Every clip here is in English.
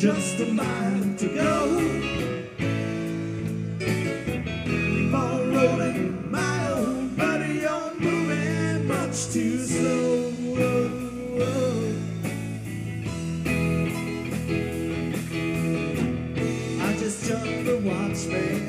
just a mile to go. Keep on rolling, my old buddy, you're moving much too slow. I just jumped the watchman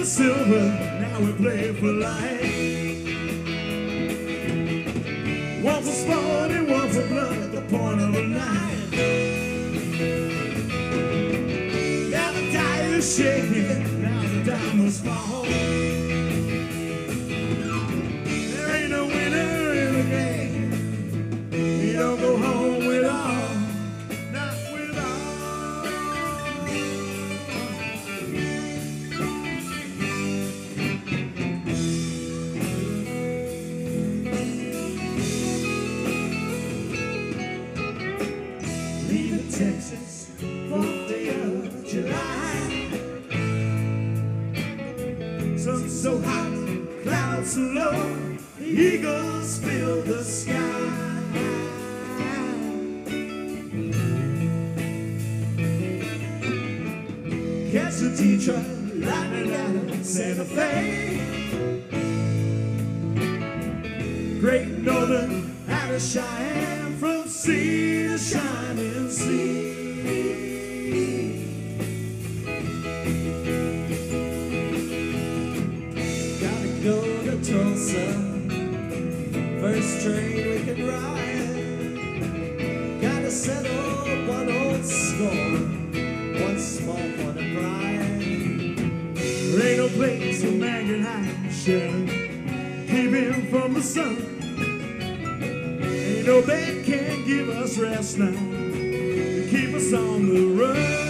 for silver, now we play for life. One for sport and one for blood at the point of a knife. Now the die is shaking, now the diamonds fall. The Detroit, lightning out of Santa Fe. Great Northern out of Cheyenne from sea to shining sea. Gotta go to Tulsa, first train we can ride. Gotta settle There ain't no place where man can hide, Shannon. Keep him from the sun. Ain't no bed can give us rest now. Keep us on the. Run,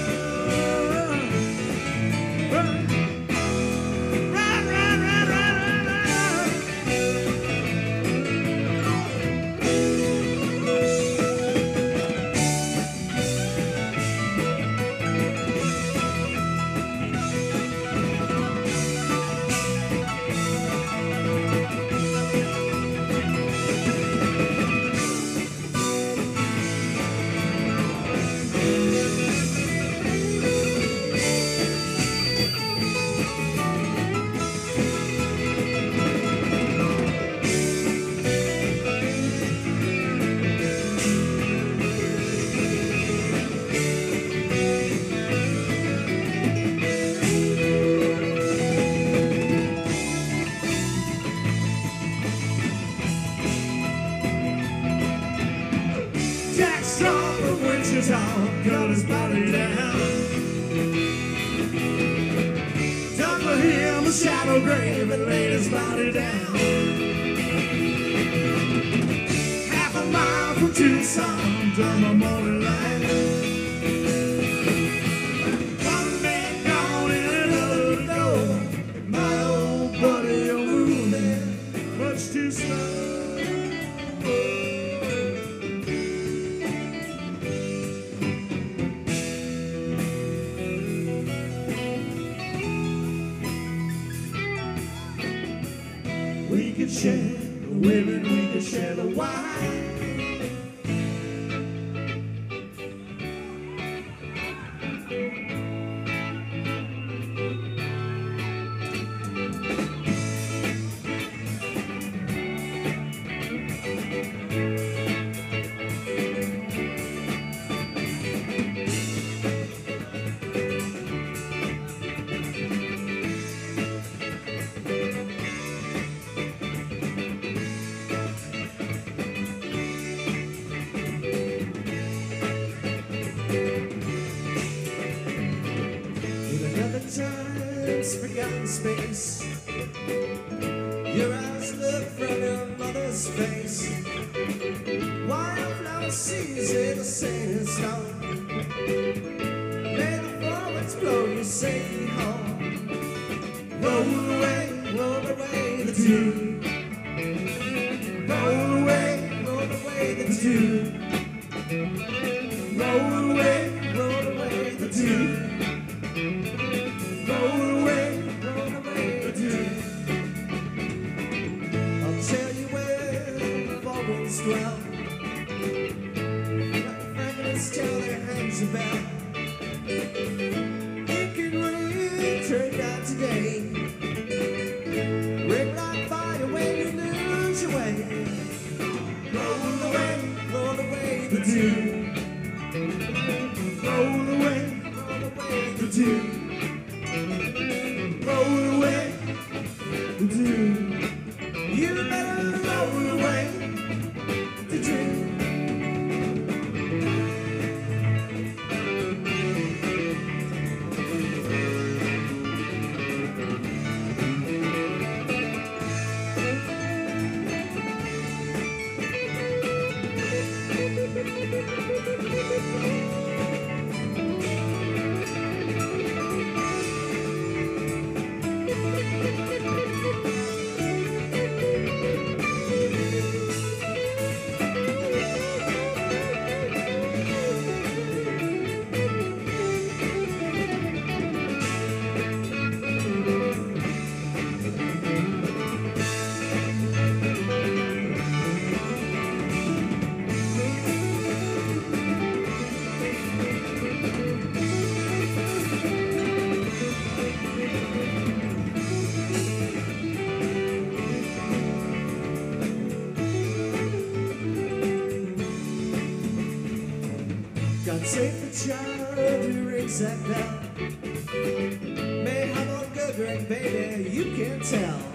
a shallow grave and laid his body down. Half a mile from Tucson, done my morning light. Share the women, we can share the wine. Forgotten space. Your eyes look from your mother's face. Wildflower seas in the sand stone. May the forwards blow you safely home. Roll away, roll away the dew. Roll away, roll away the dew. Got the fragments tell their hands about. It can rain, turned out today. Red like fire when you lose your way. Roll away, roll away the dew. Roll away, roll away the dew. Save the child who rings that bell. May have a good ring, baby, you can tell.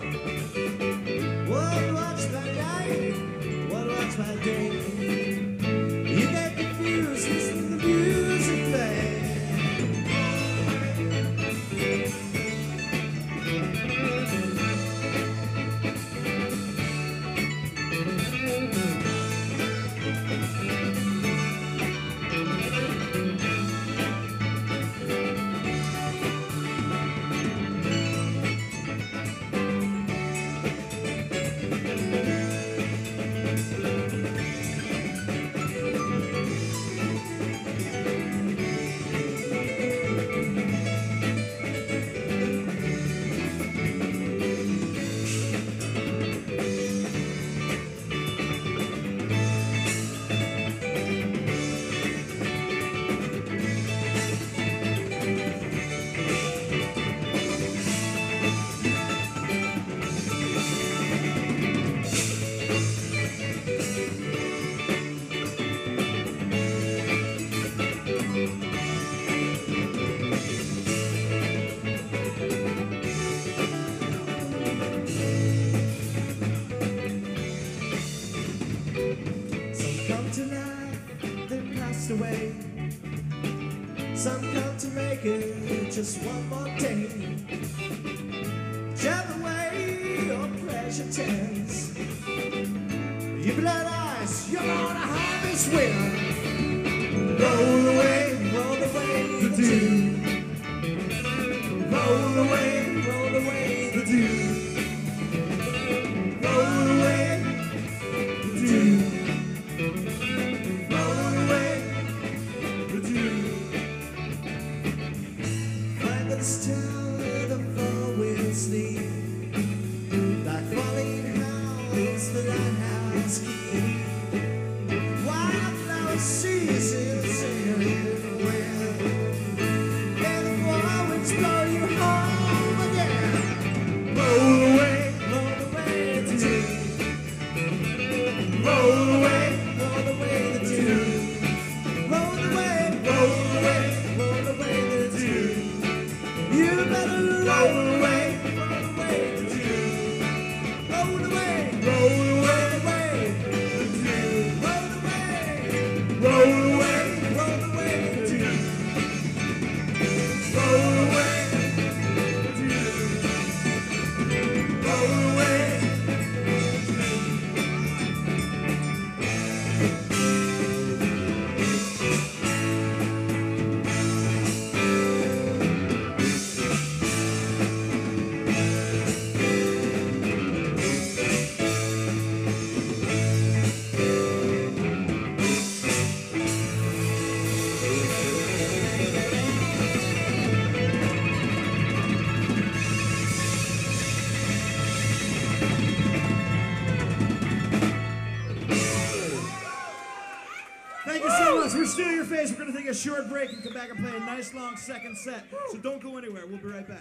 Away. Some come to make it just one more day. Whichever way your pleasure tends, you blood eyes, you're on a highway swim. Lighthouse take a short break and come back and play a nice long second set. So don't go anywhere. We'll be right back.